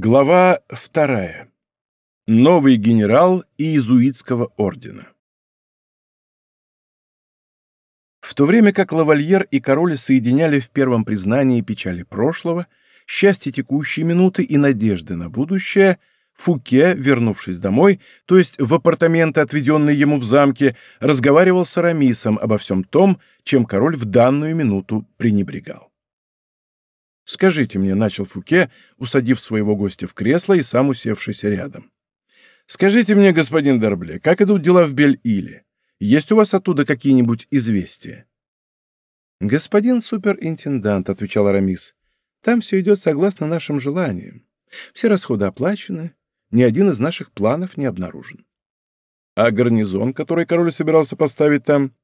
Глава вторая. Новый генерал иезуитского ордена. В то время как лавальер и король соединяли в первом признании печали прошлого, счастье текущей минуты и надежды на будущее, Фуке, вернувшись домой, то есть в апартаменты, отведенные ему в замке, разговаривал с Арамисом обо всем том, чем король в данную минуту пренебрегал. «Скажите мне», — начал Фуке, усадив своего гостя в кресло и сам усевшись рядом. «Скажите мне, господин Дорбле, как идут дела в Бель-Иле? Есть у вас оттуда какие-нибудь известия?» «Господин суперинтендант», — отвечал Арамис, — «там все идет согласно нашим желаниям. Все расходы оплачены, ни один из наших планов не обнаружен». «А гарнизон, который король собирался поставить там?»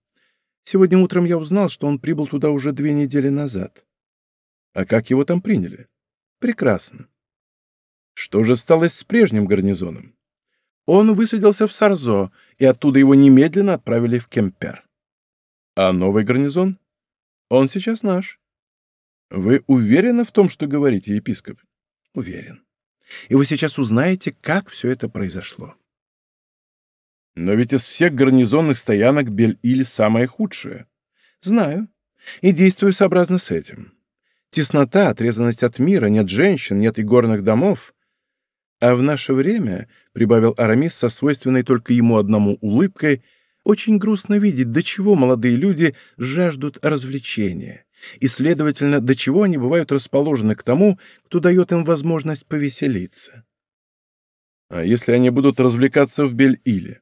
«Сегодня утром я узнал, что он прибыл туда уже две недели назад». А как его там приняли? Прекрасно. Что же стало с прежним гарнизоном? Он высадился в Сарзо, и оттуда его немедленно отправили в Кемпер. А новый гарнизон? Он сейчас наш. Вы уверены в том, что говорите, епископ? Уверен. И вы сейчас узнаете, как все это произошло. Но ведь из всех гарнизонных стоянок Бель-Иль самая худшая. Знаю. И действую сообразно с этим. Теснота, отрезанность от мира, нет женщин, нет игорных домов. А в наше время, — прибавил Арамис со свойственной только ему одному улыбкой, — очень грустно видеть, до чего молодые люди жаждут развлечения, и, следовательно, до чего они бывают расположены к тому, кто дает им возможность повеселиться. А если они будут развлекаться в Бель-Иле?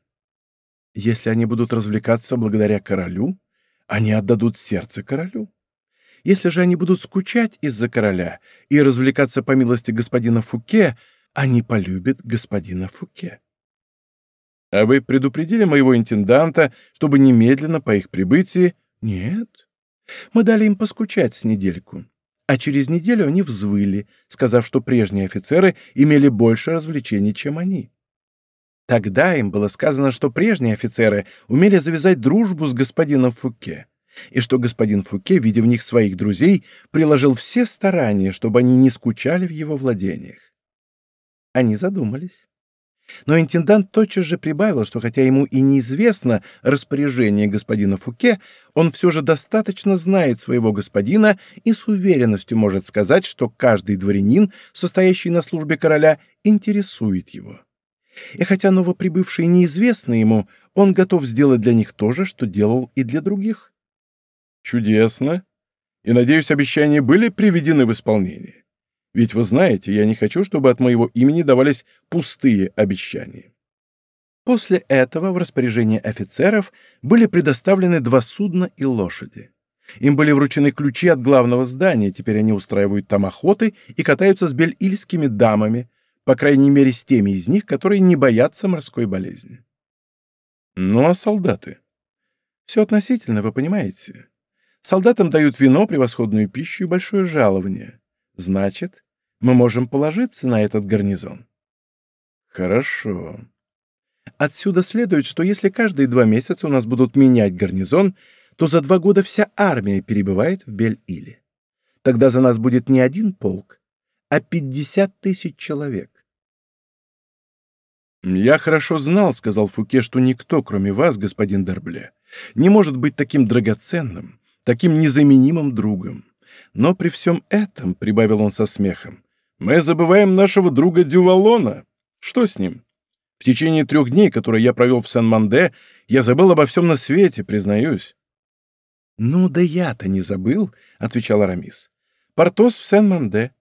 Если они будут развлекаться благодаря королю, они отдадут сердце королю. Если же они будут скучать из-за короля и развлекаться по милости господина Фуке, они полюбят господина Фуке. А вы предупредили моего интенданта, чтобы немедленно по их прибытии... Нет. Мы дали им поскучать с недельку. А через неделю они взвыли, сказав, что прежние офицеры имели больше развлечений, чем они. Тогда им было сказано, что прежние офицеры умели завязать дружбу с господином Фуке и что господин Фуке, видя в них своих друзей, приложил все старания, чтобы они не скучали в его владениях. Они задумались. Но интендант тотчас же прибавил, что хотя ему и неизвестно распоряжение господина Фуке, он все же достаточно знает своего господина и с уверенностью может сказать, что каждый дворянин, состоящий на службе короля, интересует его. И хотя новоприбывшие неизвестны ему, он готов сделать для них то же, что делал и для других. Чудесно. И, надеюсь, обещания были приведены в исполнение. Ведь вы знаете, я не хочу, чтобы от моего имени давались пустые обещания. После этого в распоряжение офицеров были предоставлены два судна и лошади. Им были вручены ключи от главного здания, теперь они устраивают там охоты и катаются с бельильскими дамами, по крайней мере с теми из них, которые не боятся морской болезни. Ну а солдаты? Все относительно, вы понимаете. Солдатам дают вино, превосходную пищу и большое жалование. Значит, мы можем положиться на этот гарнизон. Хорошо. Отсюда следует, что если каждые два месяца у нас будут менять гарнизон, то за два года вся армия перебывает в Бель-Иле. Тогда за нас будет не один полк, а пятьдесят тысяч человек. «Я хорошо знал, — сказал Фуке, — что никто, кроме вас, господин Дербле, не может быть таким драгоценным, таким незаменимым другом. Но при всем этом, — прибавил он со смехом, — мы забываем нашего друга Дювалона. Что с ним? В течение трех дней, которые я провел в Сен-Манде, я забыл обо всем на свете, признаюсь. — Ну да я-то не забыл, — отвечал Арамис. — Портос в Сен-Манде.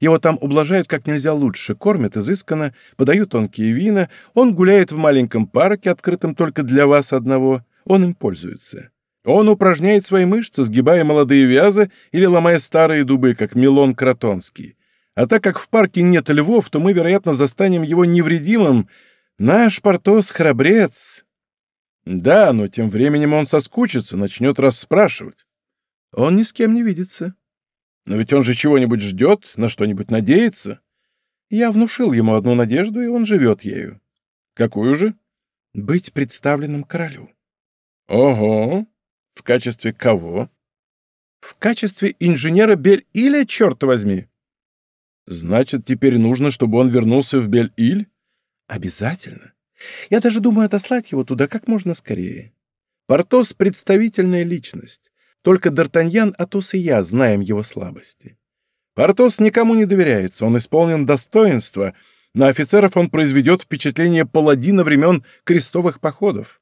Его там ублажают как нельзя лучше, кормят изысканно, подают тонкие вина, он гуляет в маленьком парке, открытом только для вас одного, он им пользуется. Он упражняет свои мышцы, сгибая молодые вязы или ломая старые дубы, как Милон Кротонский. А так как в парке нет львов, то мы, вероятно, застанем его невредимым. Наш Портос — храбрец. Да, но тем временем он соскучится, начнет расспрашивать. Он ни с кем не видится. Но ведь он же чего-нибудь ждет, на что-нибудь надеется. Я внушил ему одну надежду, и он живет ею. Какую же? Быть представленным королю. Ого! В качестве кого? В качестве инженера Бель-Иля, черт возьми! Значит, теперь нужно, чтобы он вернулся в Бель-Иль? Обязательно. Я даже думаю отослать его туда как можно скорее. Портос — представительная личность. Только Д'Артаньян, Атос и я знаем его слабости. Портос никому не доверяется, он исполнен достоинства, на офицеров он произведет впечатление паладина времен крестовых походов.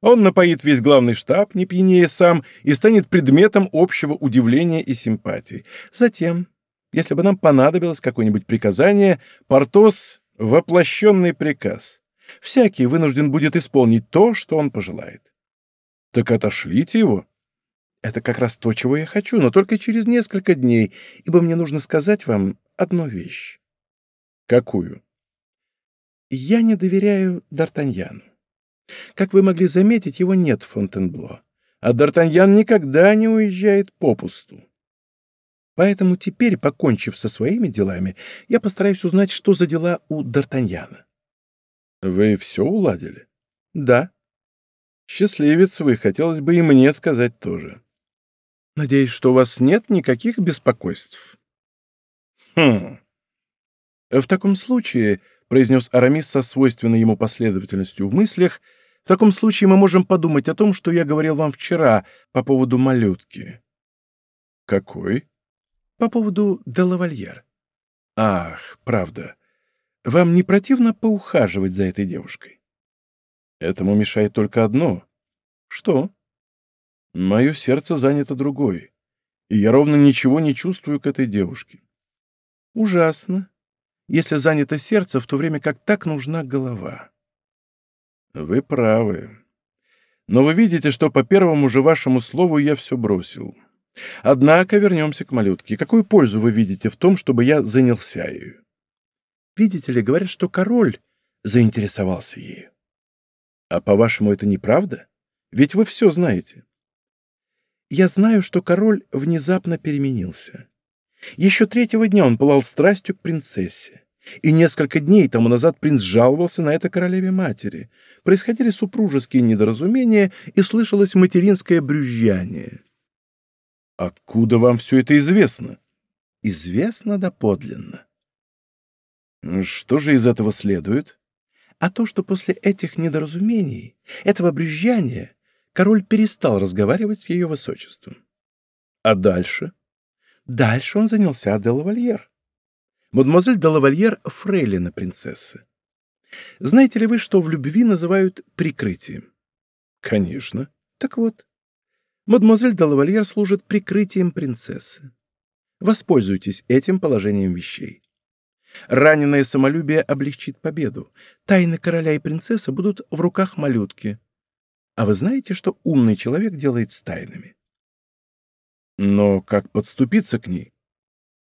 Он напоит весь главный штаб, не пьянее сам, и станет предметом общего удивления и симпатии. Затем, если бы нам понадобилось какое-нибудь приказание, Портос — воплощенный приказ. Всякий вынужден будет исполнить то, что он пожелает. Так отошлите его. Это как раз то, чего я хочу, но только через несколько дней, ибо мне нужно сказать вам одну вещь. Какую? Я не доверяю Д'Артаньяну. Как вы могли заметить, его нет в Фонтенбло, а Д'Артаньян никогда не уезжает попусту. Поэтому теперь, покончив со своими делами, я постараюсь узнать, что за дела у Д'Артаньяна. Вы все уладили? Да. Счастливец вы, хотелось бы и мне сказать тоже. Надеюсь, что у вас нет никаких беспокойств. Хм. В таком случае, — произнес Арамис со свойственной ему последовательностью в мыслях, — в таком случае мы можем подумать о том, что я говорил вам вчера по поводу малютки. Какой? По поводу Делавальер. Ах, правда. Вам не противно поухаживать за этой девушкой? Этому мешает только одно. Что? Мое сердце занято другой, и я ровно ничего не чувствую к этой девушке. Ужасно. Если занято сердце, в то время как так нужна голова. Вы правы. Но вы видите, что по первому же вашему слову я все бросил. Однако вернемся к малютке. Какую пользу вы видите в том, чтобы я занялся ею? Видите ли, говорят, что король заинтересовался ею. А по-вашему, это неправда? Ведь вы все знаете. Я знаю, что король внезапно переменился. Еще третьего дня он пылал страстью к принцессе. И несколько дней тому назад принц жаловался на это королеве-матери. Происходили супружеские недоразумения, и слышалось материнское брюзжание. «Откуда вам все это известно?» «Известно доподлинно. Что же из этого следует? А то, что после этих недоразумений, этого брюзжания, король перестал разговаривать с ее высочеством. А дальше? Дальше он занялся де лавальер. Мадемуазель де лавальер — фрейлина принцессы. Знаете ли вы, что в любви называют прикрытием? Конечно. Так вот, мадемуазель де лавальер служит прикрытием принцессы. Воспользуйтесь этим положением вещей. Раненое самолюбие облегчит победу. Тайны короля и принцессы будут в руках малютки. А вы знаете, что умный человек делает с тайнами? Но как подступиться к ней?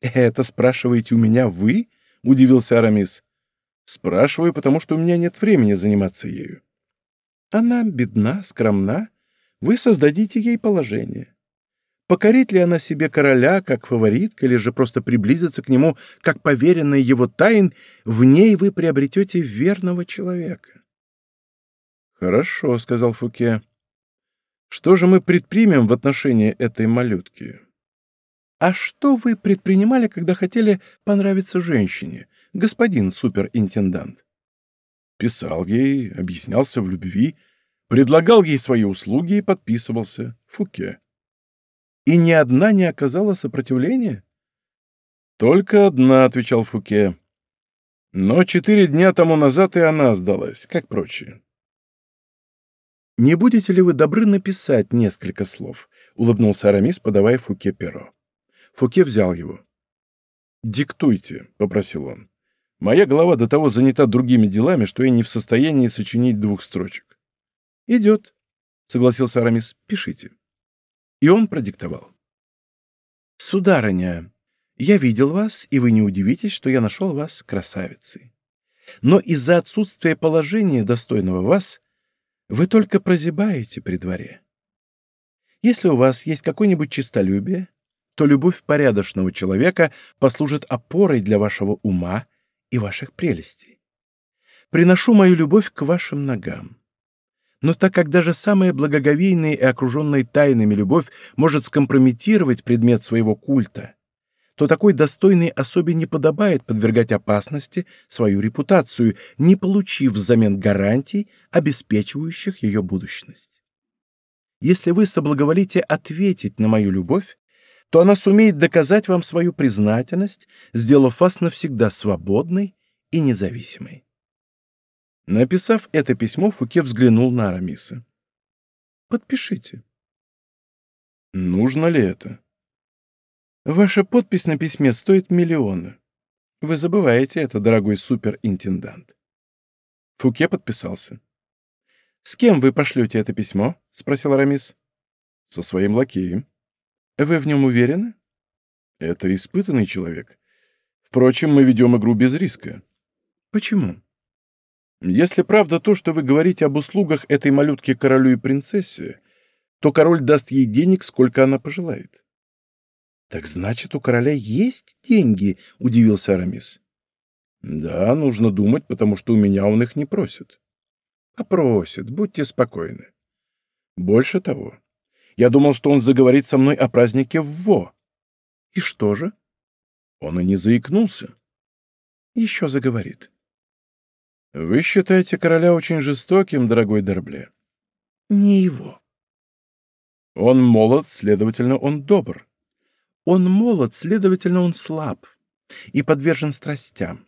Это спрашиваете у меня вы? Удивился Арамис. Спрашиваю, потому что у меня нет времени заниматься ею. Она бедна, скромна. Вы создадите ей положение. Покорит ли она себе короля как фаворитка, или же просто приблизится к нему как поверенный его тайн, в ней вы приобретете верного человека. «Хорошо», — сказал Фуке. «Что же мы предпримем в отношении этой малютки?» «А что вы предпринимали, когда хотели понравиться женщине, господин суперинтендант?» Писал ей, объяснялся в любви, предлагал ей свои услуги и подписывался. Фуке. И ни одна не оказала сопротивления? Только одна, отвечал Фуке. Но четыре дня тому назад и она сдалась, как прочие. «Не будете ли вы добры написать несколько слов?» — улыбнулся Арамис, подавая Фуке перо. Фуке взял его. «Диктуйте», — попросил он. «Моя голова до того занята другими делами, что я не в состоянии сочинить двух строчек». «Идет», — согласился Арамис. «Пишите». И он продиктовал. «Сударыня, я видел вас, и вы не удивитесь, что я нашел вас красавицей. Но из-за отсутствия положения, достойного вас, вы только прозябаете при дворе. Если у вас есть какое-нибудь честолюбие, то любовь порядочного человека послужит опорой для вашего ума и ваших прелестей. Приношу мою любовь к вашим ногам. Но так как даже самая благоговейная и окруженная тайнами любовь может скомпрометировать предмет своего культа, то такой достойной особе не подобает подвергать опасности свою репутацию, не получив взамен гарантий, обеспечивающих ее будущность. Если вы соблаговолите ответить на мою любовь, то она сумеет доказать вам свою признательность, сделав вас навсегда свободной и независимой. Написав это письмо, Фуке взглянул на Арамиса. «Подпишите». «Нужно ли это?» Ваша подпись на письме стоит миллиона. Вы забываете это, дорогой суперинтендант. Фуке подписался. «С кем вы пошлете это письмо?» — спросил Арамис. «Со своим лакеем». «Вы в нем уверены?» «Это испытанный человек. Впрочем, мы ведем игру без риска». «Почему?» «Если правда то, что вы говорите об услугах этой малютки королю и принцессе, то король даст ей денег, сколько она пожелает. «Так значит, у короля есть деньги?» — удивился Арамис. «Да, нужно думать, потому что у меня он их не просит». «А просит, будьте спокойны». «Больше того, я думал, что он заговорит со мной о празднике в Во». «И что же?» Он и не заикнулся. «Еще заговорит». «Вы считаете короля очень жестоким, дорогой Дербле?» «Не его». «Он молод, следовательно, он добр». Он молод, следовательно, он слаб и подвержен страстям.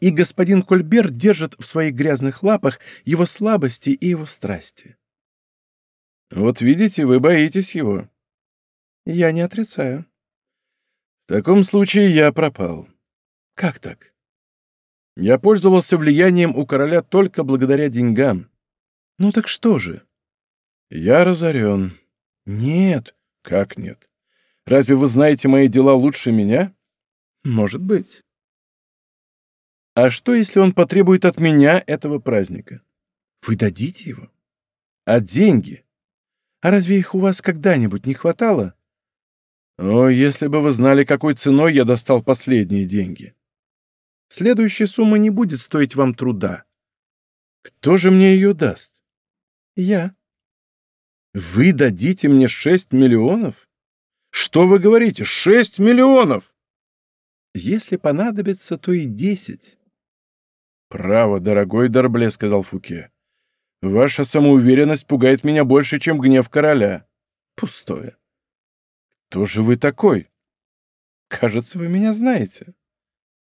И господин Кольбер держит в своих грязных лапах его слабости и его страсти. Вот видите, вы боитесь его. Я не отрицаю. В таком случае я пропал. Как так? Я пользовался влиянием у короля только благодаря деньгам. Ну так что же? Я разорен. Нет. Как нет? Разве вы знаете мои дела лучше меня? Может быть. А что, если он потребует от меня этого праздника? Вы дадите его? А деньги? А разве их у вас когда-нибудь не хватало? О, если бы вы знали, какой ценой я достал последние деньги. Следующая сумма не будет стоить вам труда. Кто же мне ее даст? Я. Вы дадите мне шесть миллионов? Что вы говорите? Шесть миллионов! Если понадобится, то и десять. Право, дорогой Дорбле, сказал Фуке. Ваша самоуверенность пугает меня больше, чем гнев короля. Пустое. Кто же вы такой? Кажется, вы меня знаете.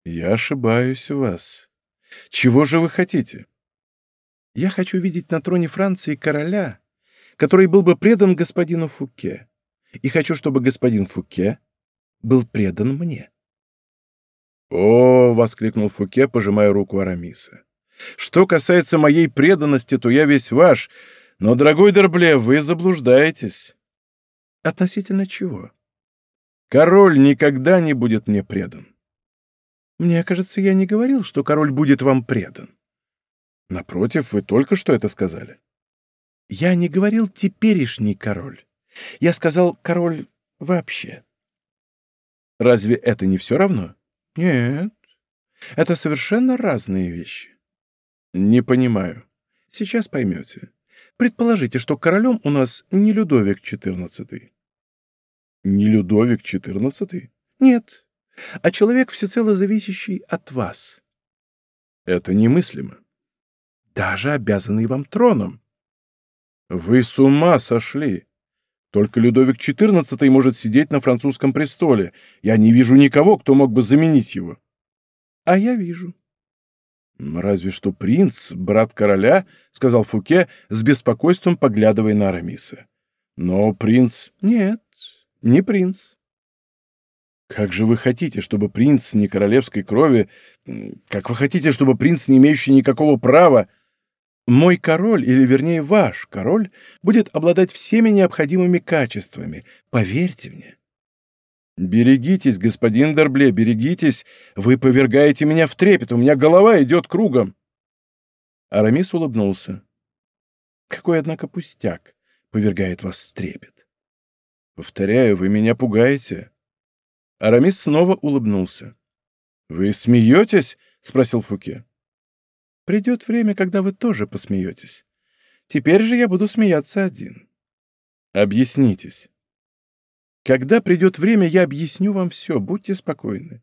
Я ошибаюсь у вас. Чего же вы хотите? Я хочу видеть на троне Франции короля, который был бы предан господину Фуке и хочу, чтобы господин Фуке был предан мне. «О!» — воскликнул Фуке, пожимая руку Арамиса. «Что касается моей преданности, то я весь ваш, но, дорогой Дербле, вы заблуждаетесь». «Относительно чего?» «Король никогда не будет мне предан». «Мне кажется, я не говорил, что король будет вам предан». «Напротив, вы только что это сказали». «Я не говорил теперешний король. Я сказал «король» вообще. Разве это не все равно? Нет. Это совершенно разные вещи. Не понимаю. Сейчас поймете. Предположите, что королем у нас не Людовик XIV. Не Людовик XIV? Нет. А человек, всецело зависящий от вас. Это немыслимо. Даже обязанный вам троном. Вы с ума сошли. Только Людовик XIV может сидеть на французском престоле. Я не вижу никого, кто мог бы заменить его. А я вижу. Разве что принц, брат короля, сказал Фуке, с беспокойством поглядывая на Арамиса. Но принц... Нет, не принц. Как же вы хотите, чтобы принц не королевской крови... Как вы хотите, чтобы принц, не имеющий никакого права... Мой король, или вернее ваш король, будет обладать всеми необходимыми качествами. Поверьте мне. Берегитесь, господин Дербле, берегитесь. Вы повергаете меня в трепет, у меня голова идет кругом. Арамис улыбнулся. Какой, однако, пустяк повергает вас в трепет. Повторяю, вы меня пугаете. Арамис снова улыбнулся. «Вы смеетесь?» — спросил Фуке. Придет время, когда вы тоже посмеетесь. Теперь же я буду смеяться один. Объяснитесь. Когда придет время, я объясню вам все, будьте спокойны.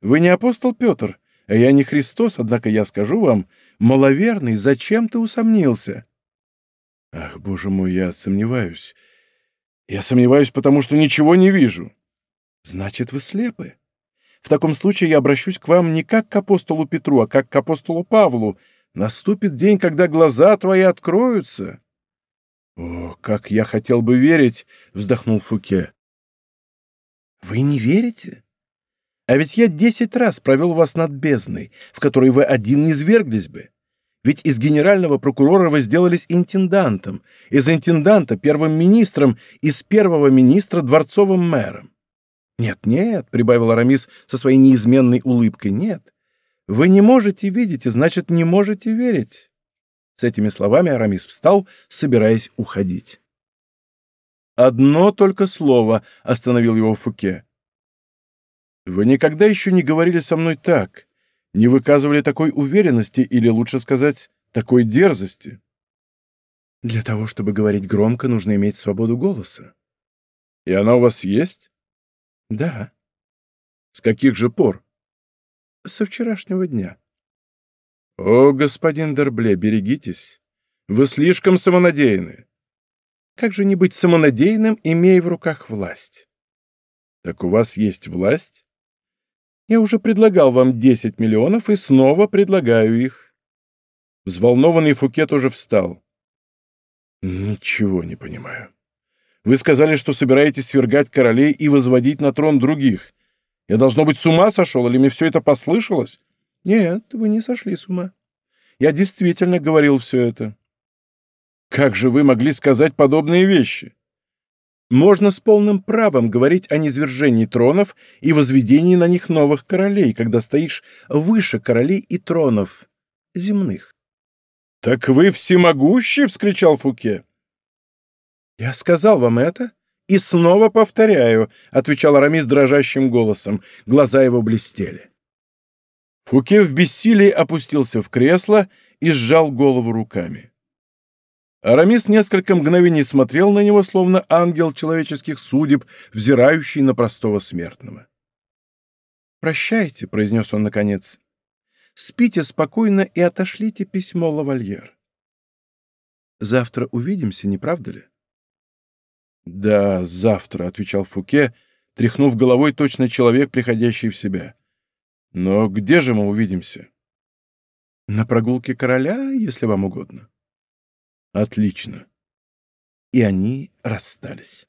Вы не апостол Петр, а я не Христос, однако я скажу вам, маловерный, зачем ты усомнился? Ах, боже мой, я сомневаюсь. Я сомневаюсь, потому что ничего не вижу. Значит, вы слепы. В таком случае я обращусь к вам не как к апостолу Петру, а как к апостолу Павлу. Наступит день, когда глаза твои откроются. О, как я хотел бы верить, вздохнул Фуке. Вы не верите? А ведь я десять раз провел вас над бездной, в которой вы один не зверглись бы. Ведь из генерального прокурора вы сделались интендантом, из интенданта — первым министром, из первого министра — дворцовым мэром. «Нет, нет», — прибавил Арамис со своей неизменной улыбкой, — «нет. Вы не можете видеть, и значит, не можете верить». С этими словами Арамис встал, собираясь уходить. «Одно только слово», — остановил его Фуке. «Вы никогда еще не говорили со мной так, не выказывали такой уверенности или, лучше сказать, такой дерзости». «Для того, чтобы говорить громко, нужно иметь свободу голоса». «И она у вас есть?» Да. С каких же пор? Со вчерашнего дня. О, господин Дербле, берегитесь. Вы слишком самонадеянны. Как же не быть самонадеянным, имея в руках власть? Так у вас есть власть? Я уже предлагал вам 10 миллионов и снова предлагаю их. Взволнованный Фуке тоже встал. Ничего не понимаю. Вы сказали, что собираетесь свергать королей и возводить на трон других. Я, должно быть, с ума сошел, или мне все это послышалось? Нет, вы не сошли с ума. Я действительно говорил все это. Как же вы могли сказать подобные вещи? Можно с полным правом говорить о низвержении тронов и возведении на них новых королей, когда стоишь выше королей и тронов земных. — Так вы всемогущий! — вскричал Фуке. «Я сказал вам это и снова повторяю», — отвечал Арамис дрожащим голосом. Глаза его блестели. Фуке в бессилии опустился в кресло и сжал голову руками. Арамис несколько мгновений смотрел на него, словно ангел человеческих судеб, взирающий на простого смертного. «Прощайте», — произнес он наконец. «Спите спокойно и отошлите письмо Лавальер. Завтра увидимся, не правда ли?» «Да, завтра», — отвечал Фуке, тряхнув головой точно человек, приходящий в себя. «Но где же мы увидимся?» «На прогулке короля, если вам угодно». «Отлично». И они расстались.